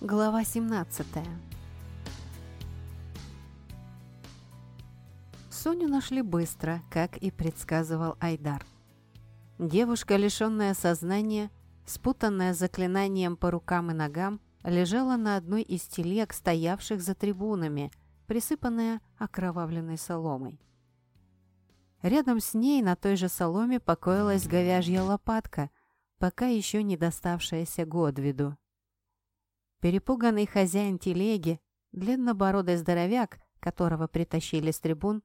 Глава 17 Соню нашли быстро, как и предсказывал Айдар. Девушка, лишенная сознания, спутанная заклинанием по рукам и ногам, лежала на одной из телег, стоявших за трибунами, присыпанная окровавленной соломой. Рядом с ней на той же соломе покоилась говяжья лопатка, пока еще не доставшаяся Годвиду. Перепуганный хозяин телеги, длиннобородый здоровяк, которого притащили с трибун,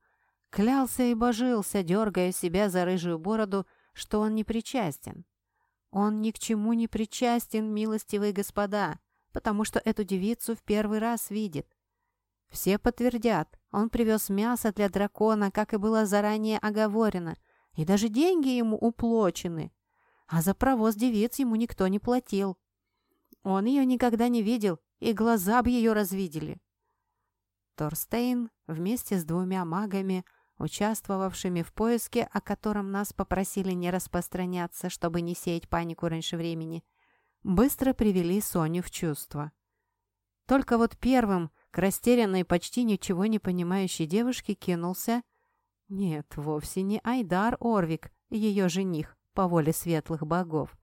клялся и божился, дергая себя за рыжую бороду, что он не причастен. Он ни к чему не причастен, милостивые господа, потому что эту девицу в первый раз видит. Все подтвердят, он привез мясо для дракона, как и было заранее оговорено, и даже деньги ему уплочены. А за провоз девиц ему никто не платил. Он ее никогда не видел, и глаза бы ее развидели. Торстейн вместе с двумя магами, участвовавшими в поиске, о котором нас попросили не распространяться, чтобы не сеять панику раньше времени, быстро привели Соню в чувство. Только вот первым к растерянной, почти ничего не понимающей девушке кинулся... Нет, вовсе не Айдар Орвик, ее жених, по воле светлых богов,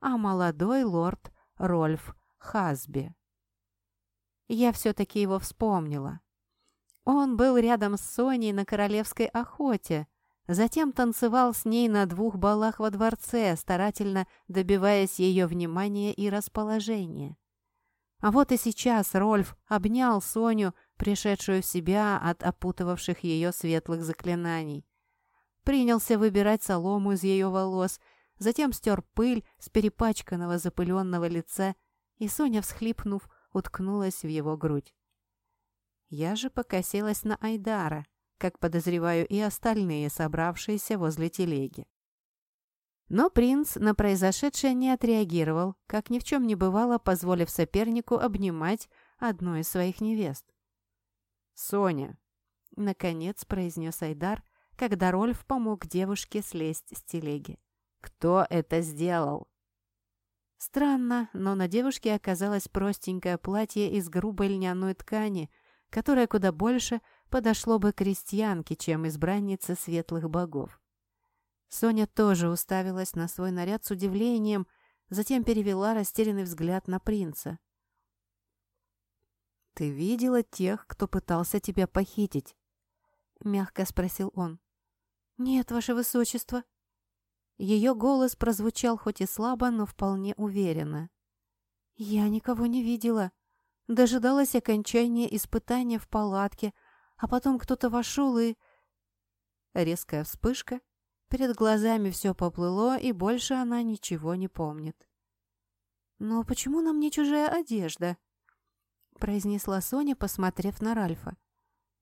а молодой лорд Рольф Хасби. Я все-таки его вспомнила. Он был рядом с Соней на королевской охоте, затем танцевал с ней на двух балах во дворце, старательно добиваясь ее внимания и расположения. А вот и сейчас Рольф обнял Соню, пришедшую в себя от опутывавших ее светлых заклинаний. Принялся выбирать солому из ее волос, затем стер пыль с перепачканного запыленного лица, и Соня, всхлипнув, уткнулась в его грудь. Я же покосилась на Айдара, как подозреваю и остальные, собравшиеся возле телеги. Но принц на произошедшее не отреагировал, как ни в чем не бывало, позволив сопернику обнимать одну из своих невест. «Соня!» — наконец произнес Айдар, когда Рольф помог девушке слезть с телеги. «Кто это сделал?» Странно, но на девушке оказалось простенькое платье из грубой льняной ткани, которое куда больше подошло бы крестьянке, чем избраннице светлых богов. Соня тоже уставилась на свой наряд с удивлением, затем перевела растерянный взгляд на принца. «Ты видела тех, кто пытался тебя похитить?» — мягко спросил он. «Нет, ваше высочество». Ее голос прозвучал хоть и слабо, но вполне уверенно. «Я никого не видела. Дожидалась окончания испытания в палатке, а потом кто-то вошел и...» Резкая вспышка, Перед глазами все поплыло, и больше она ничего не помнит. «Но почему на мне чужая одежда?» произнесла Соня, посмотрев на Ральфа.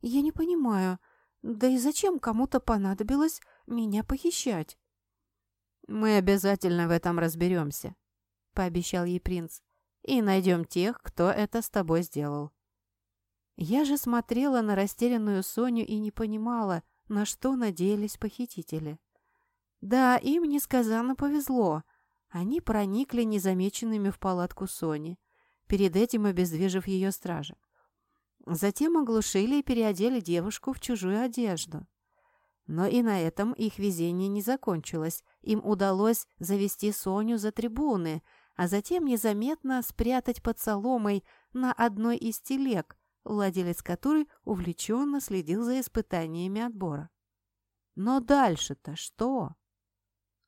«Я не понимаю, да и зачем кому-то понадобилось меня похищать?» «Мы обязательно в этом разберемся», — пообещал ей принц, «и найдем тех, кто это с тобой сделал». Я же смотрела на растерянную Соню и не понимала, на что надеялись похитители. Да, им несказанно повезло. Они проникли незамеченными в палатку Сони, перед этим обездвижив ее стража. Затем оглушили и переодели девушку в чужую одежду. Но и на этом их везение не закончилось. Им удалось завести Соню за трибуны, а затем незаметно спрятать под соломой на одной из телег, владелец которой увлеченно следил за испытаниями отбора. Но дальше-то что?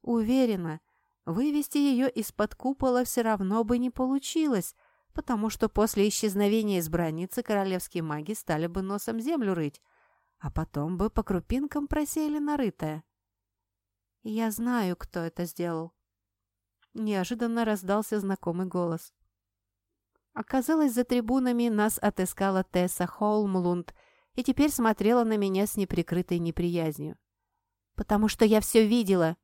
Уверена, вывести ее из-под купола все равно бы не получилось, потому что после исчезновения избранницы королевские маги стали бы носом землю рыть, а потом бы по крупинкам просеяли нарытое. «Я знаю, кто это сделал». Неожиданно раздался знакомый голос. Оказалось, за трибунами нас отыскала Тесса Холмлунд и теперь смотрела на меня с неприкрытой неприязнью. «Потому что я все видела!»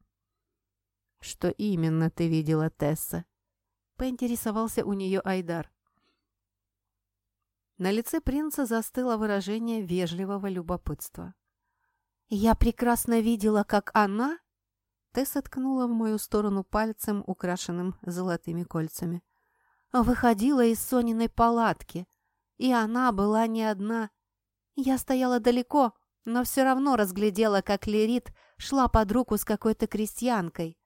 «Что именно ты видела, Тесса?» — поинтересовался у нее Айдар. На лице принца застыло выражение вежливого любопытства. «Я прекрасно видела, как она...» Тесса ткнула в мою сторону пальцем, украшенным золотыми кольцами. выходила из Сониной палатки, и она была не одна. Я стояла далеко, но все равно разглядела, как Лерит шла под руку с какой-то крестьянкой.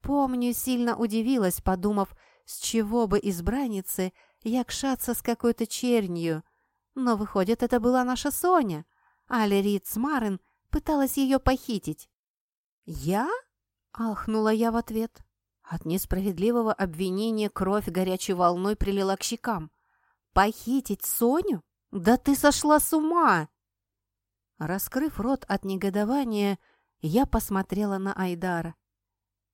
Помню, сильно удивилась, подумав, с чего бы избраннице якшаться с какой-то чернью. Но, выходит, это была наша Соня, а Лерит Смарен пыталась ее похитить. «Я?» — ахнула я в ответ. От несправедливого обвинения кровь горячей волной прилила к щекам. «Похитить Соню? Да ты сошла с ума!» Раскрыв рот от негодования, я посмотрела на Айдара.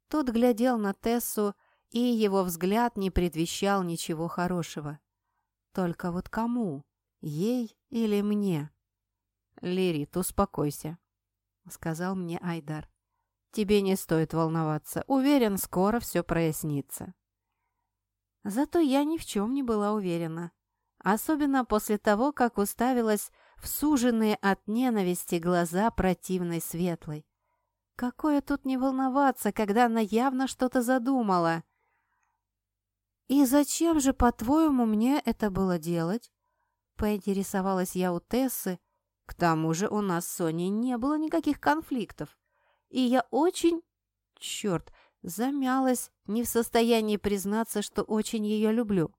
Тот глядел на Тессу, и его взгляд не предвещал ничего хорошего. Только вот кому? Ей или мне? «Лирит, успокойся», — сказал мне Айдар. «Тебе не стоит волноваться. Уверен, скоро все прояснится». Зато я ни в чем не была уверена. Особенно после того, как уставилась в суженные от ненависти глаза противной светлой. Какое тут не волноваться, когда она явно что-то задумала? «И зачем же, по-твоему, мне это было делать?» Поинтересовалась я у Тессы. К тому же у нас с Соней не было никаких конфликтов. И я очень... Черт, замялась, не в состоянии признаться, что очень ее люблю.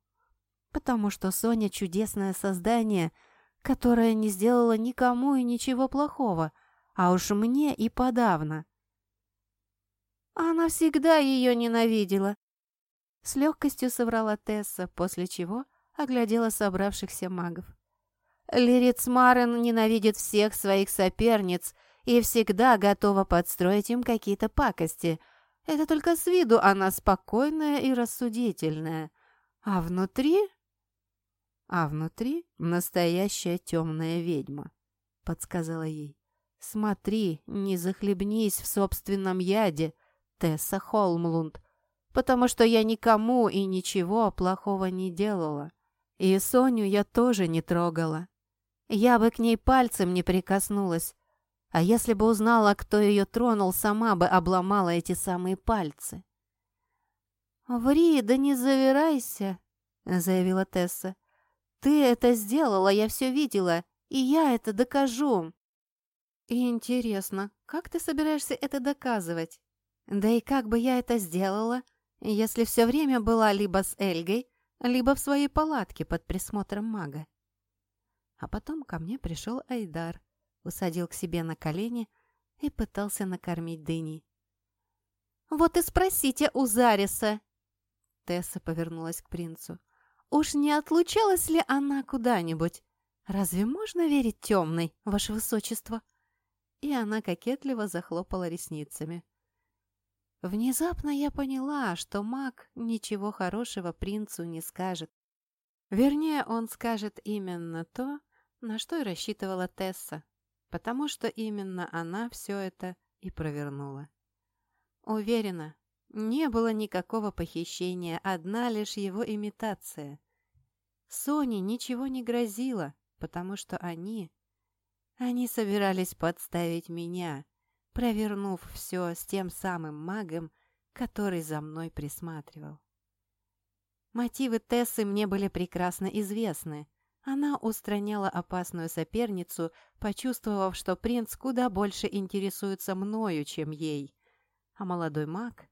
Потому что Соня чудесное создание — которая не сделала никому и ничего плохого, а уж мне и подавно. Она всегда ее ненавидела. С легкостью соврала Тесса, после чего оглядела собравшихся магов. Лириц Марен ненавидит всех своих соперниц и всегда готова подстроить им какие-то пакости. Это только с виду она спокойная и рассудительная. А внутри а внутри настоящая темная ведьма», — подсказала ей. «Смотри, не захлебнись в собственном яде, Тесса Холмлунд, потому что я никому и ничего плохого не делала. И Соню я тоже не трогала. Я бы к ней пальцем не прикоснулась, а если бы узнала, кто ее тронул, сама бы обломала эти самые пальцы». «Ври, да не завирайся», — заявила Тесса. «Ты это сделала, я все видела, и я это докажу!» «Интересно, как ты собираешься это доказывать? Да и как бы я это сделала, если все время была либо с Эльгой, либо в своей палатке под присмотром мага?» А потом ко мне пришел Айдар, усадил к себе на колени и пытался накормить дыней. «Вот и спросите у Зариса!» Тесса повернулась к принцу. Уж не отлучалась ли она куда-нибудь? Разве можно верить темной, ваше высочество?» И она кокетливо захлопала ресницами. Внезапно я поняла, что маг ничего хорошего принцу не скажет. Вернее, он скажет именно то, на что и рассчитывала Тесса, потому что именно она все это и провернула. Уверена, не было никакого похищения, одна лишь его имитация. Соне ничего не грозило, потому что они... Они собирались подставить меня, провернув все с тем самым магом, который за мной присматривал. Мотивы Тессы мне были прекрасно известны. Она устраняла опасную соперницу, почувствовав, что принц куда больше интересуется мною, чем ей. А молодой маг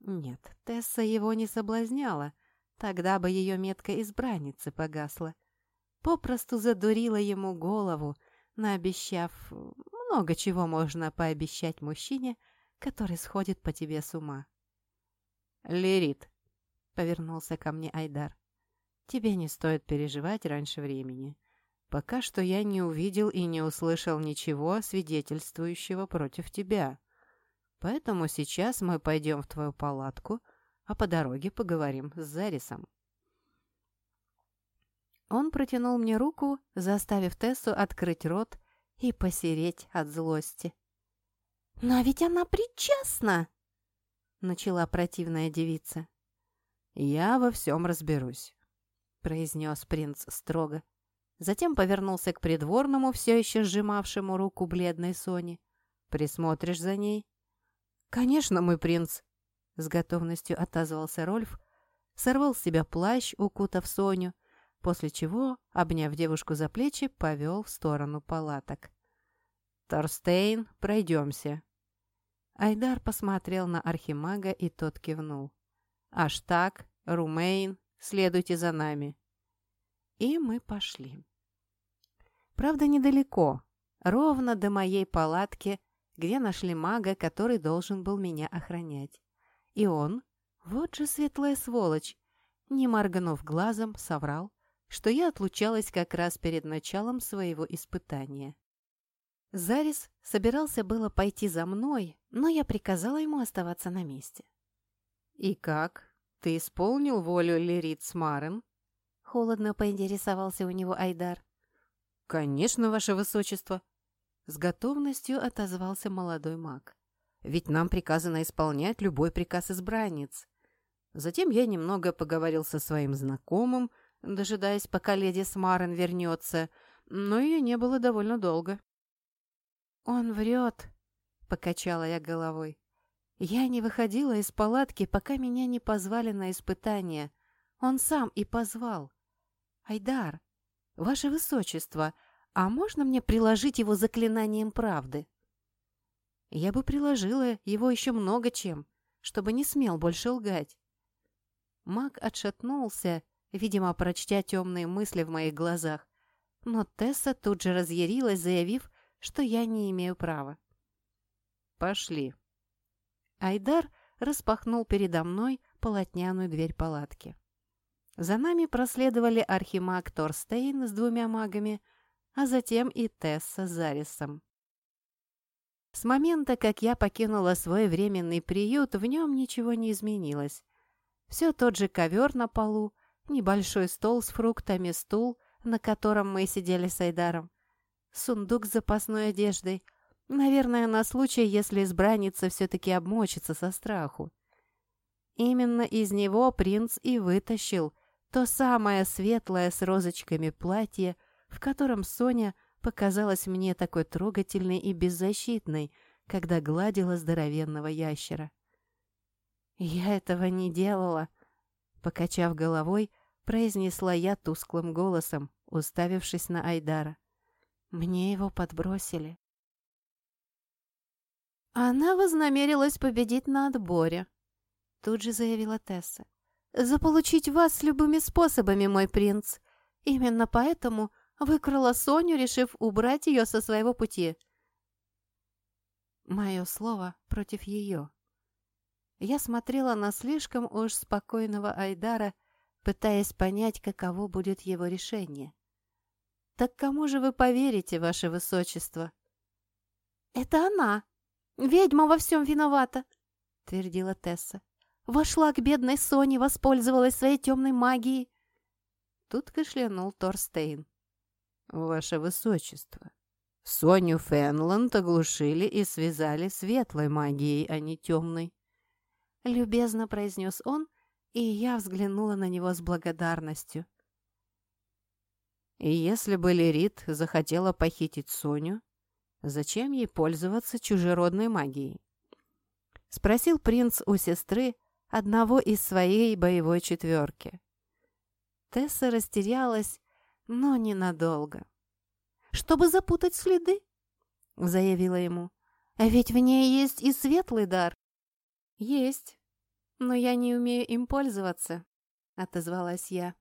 нет, Тесса его не соблазняла. Тогда бы ее метка избранницы погасла. Попросту задурила ему голову, наобещав много чего можно пообещать мужчине, который сходит по тебе с ума. «Лерит», — повернулся ко мне Айдар, — «тебе не стоит переживать раньше времени. Пока что я не увидел и не услышал ничего, свидетельствующего против тебя. Поэтому сейчас мы пойдем в твою палатку, а по дороге поговорим с Зарисом». Он протянул мне руку, заставив Тессу открыть рот и посереть от злости. «Но ведь она причастна!» — начала противная девица. «Я во всем разберусь», — произнес принц строго. Затем повернулся к придворному, все еще сжимавшему руку бледной Сони. «Присмотришь за ней?» «Конечно, мой принц!» — с готовностью отозвался Рольф, сорвал с себя плащ, укутав Соню, после чего, обняв девушку за плечи, повел в сторону палаток. «Торстейн, пройдемся». Айдар посмотрел на Архимага, и тот кивнул. «Аж так, Румейн, следуйте за нами». И мы пошли. Правда, недалеко, ровно до моей палатки, где нашли мага, который должен был меня охранять. И он, вот же светлая сволочь, не моргнув глазом, соврал, что я отлучалась как раз перед началом своего испытания. Зарис собирался было пойти за мной, но я приказала ему оставаться на месте. «И как? Ты исполнил волю Лерит Смарен?» Холодно поинтересовался у него Айдар. «Конечно, ваше высочество!» С готовностью отозвался молодой маг. «Ведь нам приказано исполнять любой приказ избранниц». Затем я немного поговорил со своим знакомым, дожидаясь, пока леди Смарен вернется, но ее не было довольно долго. «Он врет», — покачала я головой. «Я не выходила из палатки, пока меня не позвали на испытание. Он сам и позвал. Айдар, ваше высочество, а можно мне приложить его заклинанием правды?» Я бы приложила его еще много чем, чтобы не смел больше лгать. Маг отшатнулся, видимо, прочтя темные мысли в моих глазах, но Тесса тут же разъярилась, заявив, что я не имею права. «Пошли». Айдар распахнул передо мной полотняную дверь палатки. За нами проследовали архимаг Торстейн с двумя магами, а затем и Тесса с Зарисом. С момента, как я покинула свой временный приют, в нем ничего не изменилось. Все тот же ковер на полу, небольшой стол с фруктами, стул, на котором мы сидели с Айдаром, сундук с запасной одеждой, наверное, на случай, если избранница все-таки обмочится со страху. Именно из него принц и вытащил то самое светлое с розочками платье, в котором Соня показалась мне такой трогательной и беззащитной, когда гладила здоровенного ящера. «Я этого не делала», — покачав головой, произнесла я тусклым голосом, уставившись на Айдара. «Мне его подбросили». «Она вознамерилась победить на отборе», — тут же заявила Тесса. «Заполучить вас любыми способами, мой принц. Именно поэтому выкрала Соню, решив убрать ее со своего пути». Мое слово против ее. Я смотрела на слишком уж спокойного Айдара, пытаясь понять, каково будет его решение. «Так кому же вы поверите, ваше высочество?» «Это она! Ведьма во всем виновата!» — твердила Тесса. «Вошла к бедной Соне, воспользовалась своей темной магией!» Тут кашлянул Торстейн. «Ваше высочество, Соню Фенланд оглушили и связали светлой магией, а не темной. Любезно произнес он, и я взглянула на него с благодарностью. И если бы Лерит захотела похитить Соню, зачем ей пользоваться чужеродной магией? Спросил принц у сестры одного из своей боевой четверки. Тесса растерялась, но ненадолго. «Чтобы запутать следы?» — заявила ему. «А ведь в ней есть и светлый дар». «Есть, но я не умею им пользоваться», — отозвалась я.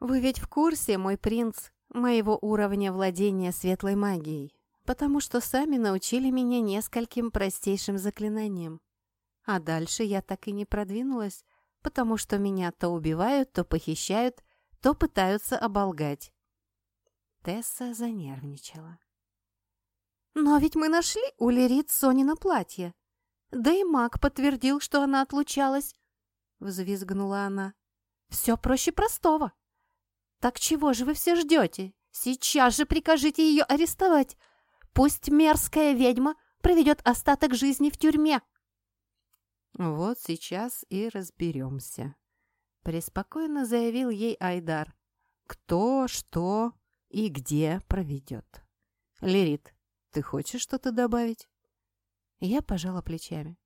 «Вы ведь в курсе, мой принц, моего уровня владения светлой магией, потому что сами научили меня нескольким простейшим заклинаниям. А дальше я так и не продвинулась, потому что меня то убивают, то похищают, то пытаются оболгать». Тесса занервничала. «Но ведь мы нашли у Лерит Сонина платье», да и маг подтвердил, что она отлучалась. Взвизгнула она. Все проще простого. Так чего же вы все ждете? Сейчас же прикажите ее арестовать. Пусть мерзкая ведьма проведет остаток жизни в тюрьме. Вот сейчас и разберемся. Преспокойно заявил ей Айдар. Кто, что и где проведет. Лерит, ты хочешь что-то добавить? Я пожала плечами.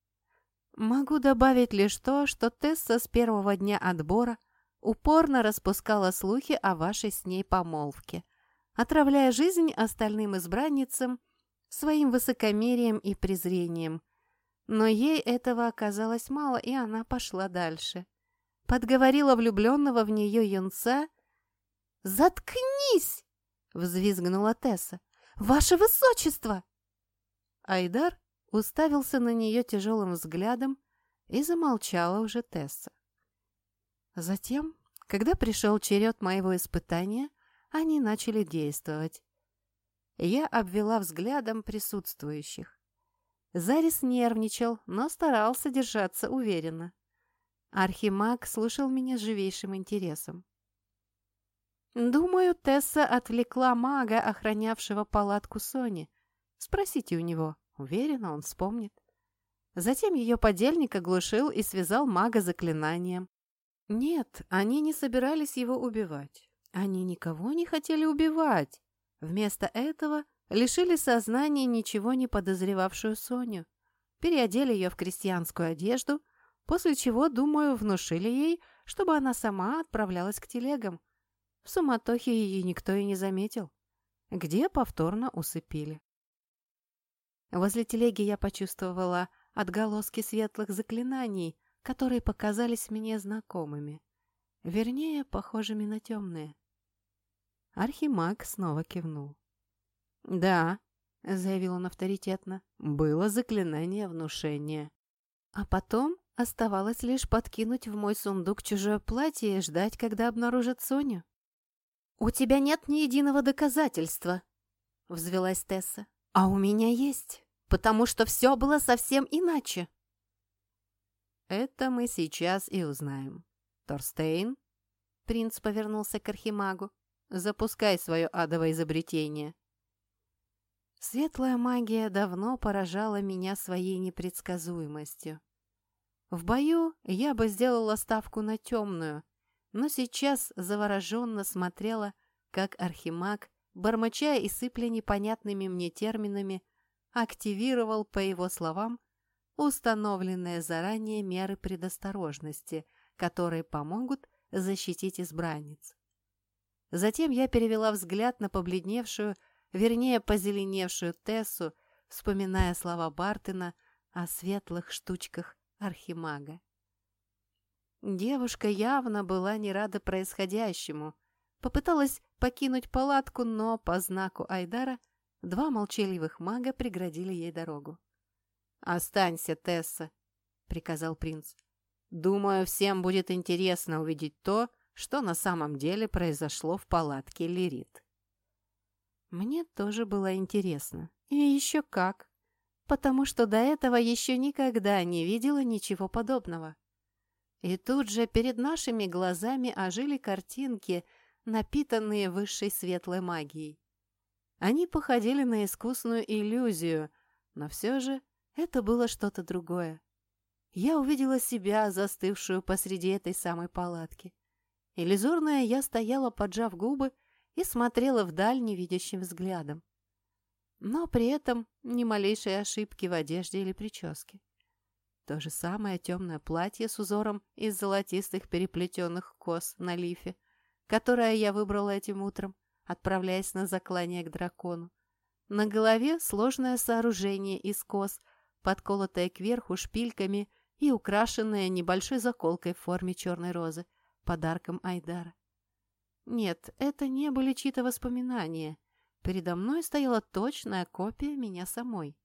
Могу добавить лишь то, что Тесса с первого дня отбора упорно распускала слухи о вашей с ней помолвке, отравляя жизнь остальным избранницам своим высокомерием и презрением. Но ей этого оказалось мало, и она пошла дальше. Подговорила влюбленного в нее юнца. «Заткнись!» — взвизгнула Тесса. «Ваше высочество!» Айдар уставился на нее тяжелым взглядом, и замолчала уже Тесса. Затем, когда пришел черед моего испытания, они начали действовать. Я обвела взглядом присутствующих. Зарис нервничал, но старался держаться уверенно. Архимаг слушал меня с живейшим интересом. «Думаю, Тесса отвлекла мага, охранявшего палатку Сони. Спросите у него. Уверена, он вспомнит». Затем ее подельник оглушил и связал мага заклинанием. Нет, они не собирались его убивать. Они никого не хотели убивать. Вместо этого лишили сознания ничего не подозревавшую Соню, переодели ее в крестьянскую одежду, после чего, думаю, внушили ей, чтобы она сама отправлялась к телегам. В суматохе ее никто и не заметил, где повторно усыпили. Возле телеги я почувствовала отголоски светлых заклинаний, которые показались мне знакомыми. Вернее, похожими на темные. Архимаг снова кивнул. «Да», — заявил он авторитетно, — «было заклинание внушения». А потом оставалось лишь подкинуть в мой сундук чужое платье и ждать, когда обнаружат Соню. «У тебя нет ни единого доказательства», — взвелась Тесса. «А у меня есть, потому что все было совсем иначе». «Это мы сейчас и узнаем. Торстейн?» Принц повернулся к Архимагу. «Запускай свое адовое изобретение». Светлая магия давно поражала меня своей непредсказуемостью. В бою я бы сделала ставку на темную, но сейчас завороженно смотрела, как архимаг, бормоча и сыпля непонятными мне терминами, активировал, по его словам, установленные заранее меры предосторожности, которые помогут защитить избранниц. Затем я перевела взгляд на побледневшую, вернее, позеленевшую Тессу, вспоминая слова Бартена о светлых штучках Архимага. Девушка явно была не рада происходящему. Попыталась покинуть палатку, но по знаку Айдара два молчаливых мага преградили ей дорогу. «Останься, Тесса», — приказал принц. «Думаю, всем будет интересно увидеть то, что на самом деле произошло в палатке Лирит». Мне тоже было интересно. И еще как. Потому что до этого еще никогда не видела ничего подобного. И тут же перед нашими глазами ожили картинки, напитанные высшей светлой магией. Они походили на искусную иллюзию, но все же это было что-то другое. Я увидела себя, застывшую посреди этой самой палатки. Иллюзорная я стояла, поджав губы, и смотрела вдаль невидящим взглядом. Но при этом ни малейшей ошибки в одежде или прическе. То же самое темное платье с узором из золотистых переплетенных кос на лифе, которое я выбрала этим утром, отправляясь на заклание к дракону. На голове сложное сооружение из кос, подколотое кверху шпильками и украшенное небольшой заколкой в форме черной розы, подарком Айдара. Нет, это не были чьи-то воспоминания. Передо мной стояла точная копия меня самой.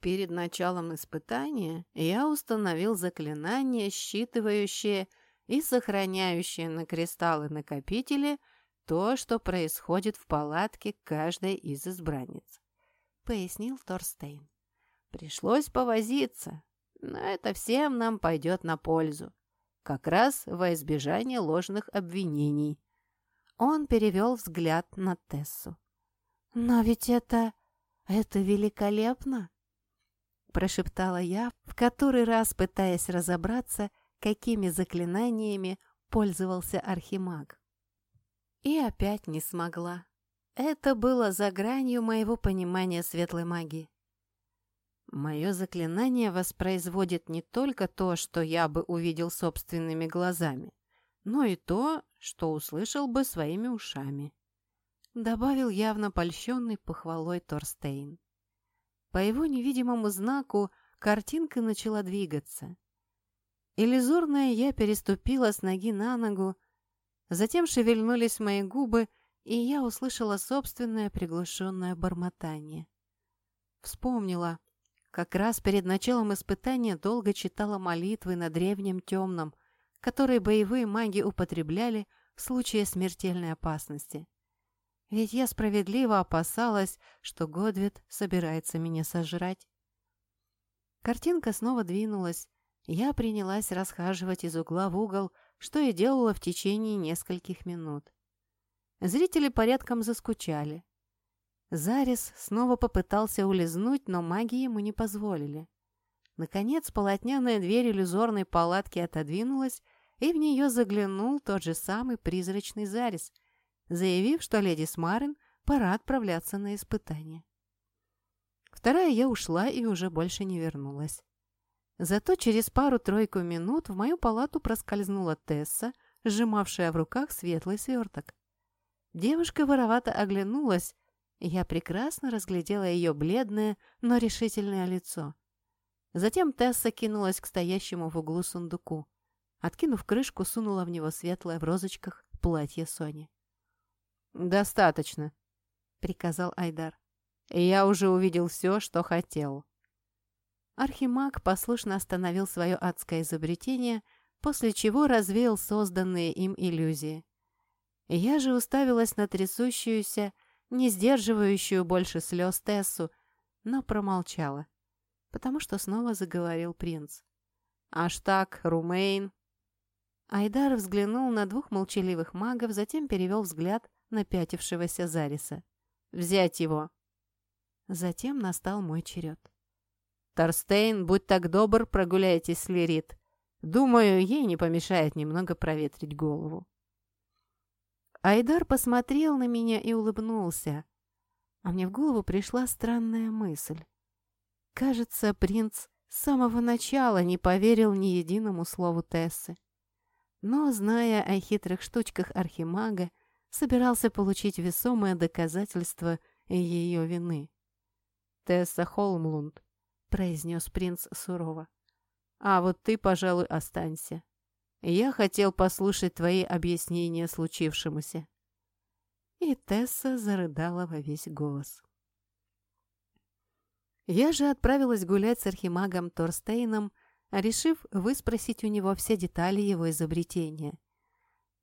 Перед началом испытания я установил заклинание, считывающее и сохраняющее на кристаллы-накопители то, что происходит в палатке каждой из избранниц, пояснил Торстейн. Пришлось повозиться, но это всем нам пойдет на пользу как раз во избежание ложных обвинений. Он перевел взгляд на Тессу. «Но ведь это... это великолепно!» Прошептала я, в который раз пытаясь разобраться, какими заклинаниями пользовался Архимаг. И опять не смогла. Это было за гранью моего понимания светлой магии. Мое заклинание воспроизводит не только то, что я бы увидел собственными глазами, но и то, что услышал бы своими ушами. Добавил явно польщенный похвалой Торстейн. По его невидимому знаку картинка начала двигаться. Иллюзорная я переступила с ноги на ногу, затем шевельнулись мои губы, и я услышала собственное приглушенное бормотание. Вспомнила, как раз перед началом испытания долго читала молитвы на древнем темном, которые боевые маги употребляли в случае смертельной опасности. Ведь я справедливо опасалась, что Годвит собирается меня сожрать. Картинка снова двинулась. Я принялась расхаживать из угла в угол, что и делала в течение нескольких минут. Зрители порядком заскучали. Зарис снова попытался улизнуть, но маги ему не позволили. Наконец, полотняная дверь иллюзорной палатки отодвинулась, и в нее заглянул тот же самый призрачный Зарис, заявив, что леди Смарен пора отправляться на испытание. Вторая я ушла и уже больше не вернулась. Зато через пару-тройку минут в мою палату проскользнула Тесса, сжимавшая в руках светлый сверток. Девушка воровато оглянулась, я прекрасно разглядела ее бледное, но решительное лицо. Затем Тесса кинулась к стоящему в углу сундуку. Откинув крышку, сунула в него светлое в розочках платье Сони. «Достаточно», — приказал Айдар. Я уже увидел все, что хотел. Архимаг послушно остановил свое адское изобретение, после чего развеял созданные им иллюзии. Я же уставилась на трясущуюся, не сдерживающую больше слез Тессу, но промолчала, потому что снова заговорил принц. «Аж так, Румейн!» Айдар взглянул на двух молчаливых магов, затем перевел взгляд на пятившегося Зариса. «Взять его!» Затем настал мой черед. «Торстейн, будь так добр, прогуляйтесь с Лирит. Думаю, ей не помешает немного проветрить голову». Айдар посмотрел на меня и улыбнулся. А мне в голову пришла странная мысль. Кажется, принц с самого начала не поверил ни единому слову Тессы. Но, зная о хитрых штучках Архимага, собирался получить весомое доказательство ее вины. Тесса Холмлунд», — произнес принц сурово. «А вот ты, пожалуй, останься. Я хотел послушать твои объяснения случившемуся». И Тесса зарыдала во весь голос. Я же отправилась гулять с архимагом Торстейном, решив выспросить у него все детали его изобретения.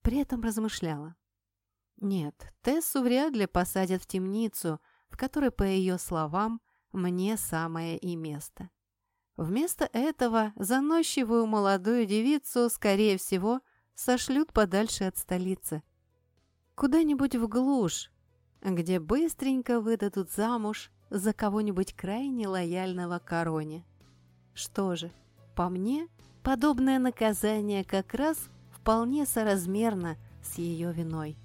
При этом размышляла. Нет, Тессу вряд ли посадят в темницу, в которой, по ее словам, мне самое и место. Вместо этого заносчивую молодую девицу, скорее всего, сошлют подальше от столицы. Куда-нибудь в глушь, где быстренько выдадут замуж за кого-нибудь крайне лояльного короне. Что же, по мне, подобное наказание как раз вполне соразмерно с ее виной.